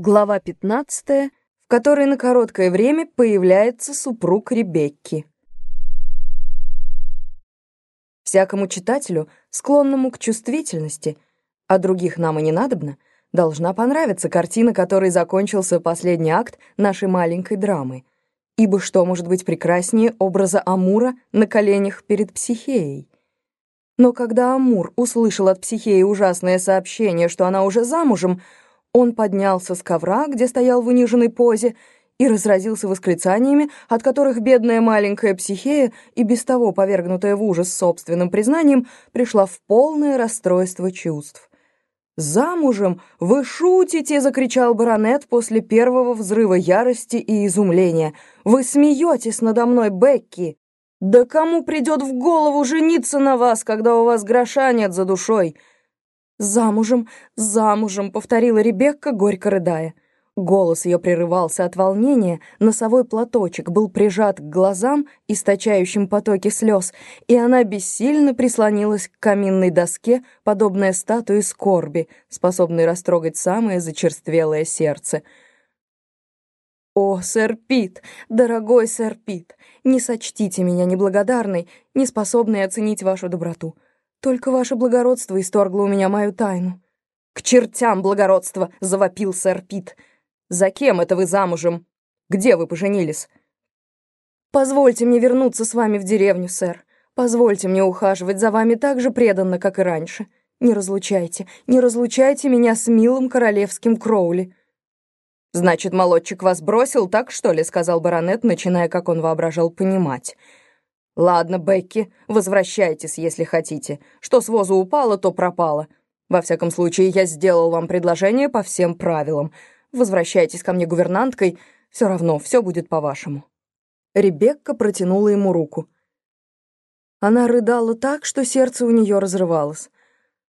Глава 15, в которой на короткое время появляется супруг Ребекки. Всякому читателю, склонному к чувствительности, а других нам и не надобно, должна понравиться картина, которой закончился последний акт нашей маленькой драмы. Ибо что может быть прекраснее образа Амура на коленях перед Психеей? Но когда Амур услышал от Психеи ужасное сообщение, что она уже замужем, он поднялся с ковра, где стоял в униженной позе, и разразился восклицаниями, от которых бедная маленькая психея, и без того повергнутая в ужас собственным признанием, пришла в полное расстройство чувств. «Замужем? Вы шутите!» — закричал баронет после первого взрыва ярости и изумления. «Вы смеетесь надо мной, Бекки! Да кому придет в голову жениться на вас, когда у вас гроша нет за душой?» «Замужем, замужем», — повторила Ребекка, горько рыдая. Голос ее прерывался от волнения, носовой платочек был прижат к глазам, источающим потоки слез, и она бессильно прислонилась к каминной доске, подобная статуе скорби, способной растрогать самое зачерствелое сердце. «О, сэр Пит, дорогой сэр Пит, не сочтите меня неблагодарной, неспособной оценить вашу доброту». Только ваше благородство исторгло у меня мою тайну». «К чертям благородство!» — завопил сэр Пит. «За кем это вы замужем? Где вы поженились?» «Позвольте мне вернуться с вами в деревню, сэр. Позвольте мне ухаживать за вами так же преданно, как и раньше. Не разлучайте, не разлучайте меня с милым королевским Кроули». «Значит, молодчик вас бросил, так что ли?» — сказал баронет, начиная, как он воображал, понимать. «Ладно, Бекки, возвращайтесь, если хотите. Что с возу упало, то пропало. Во всяком случае, я сделал вам предложение по всем правилам. Возвращайтесь ко мне гувернанткой, все равно все будет по-вашему». Ребекка протянула ему руку. Она рыдала так, что сердце у нее разрывалось.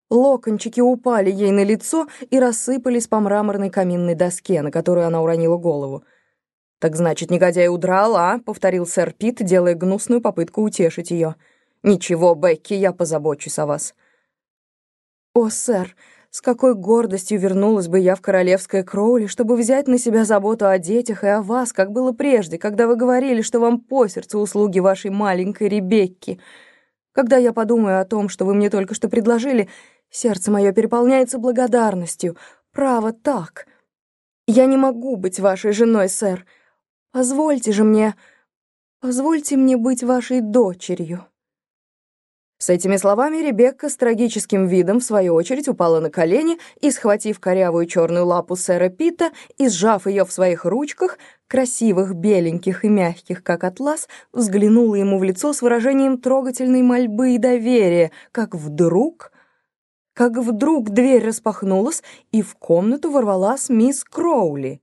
Локончики упали ей на лицо и рассыпались по мраморной каминной доске, на которую она уронила голову. «Так значит, негодяй удрал, а?» — повторил сэр Пит, делая гнусную попытку утешить ее. «Ничего, Бекки, я позабочусь о вас». «О, сэр, с какой гордостью вернулась бы я в королевское Кроули, чтобы взять на себя заботу о детях и о вас, как было прежде, когда вы говорили, что вам по сердцу услуги вашей маленькой Ребекки. Когда я подумаю о том, что вы мне только что предложили, сердце мое переполняется благодарностью. Право так. Я не могу быть вашей женой, сэр». Позвольте же мне... Позвольте мне быть вашей дочерью». С этими словами Ребекка с трагическим видом, в свою очередь, упала на колени и, схватив корявую черную лапу сэра Пита и сжав ее в своих ручках, красивых, беленьких и мягких, как атлас, взглянула ему в лицо с выражением трогательной мольбы и доверия, как вдруг... Как вдруг дверь распахнулась, и в комнату ворвалась мисс Кроули.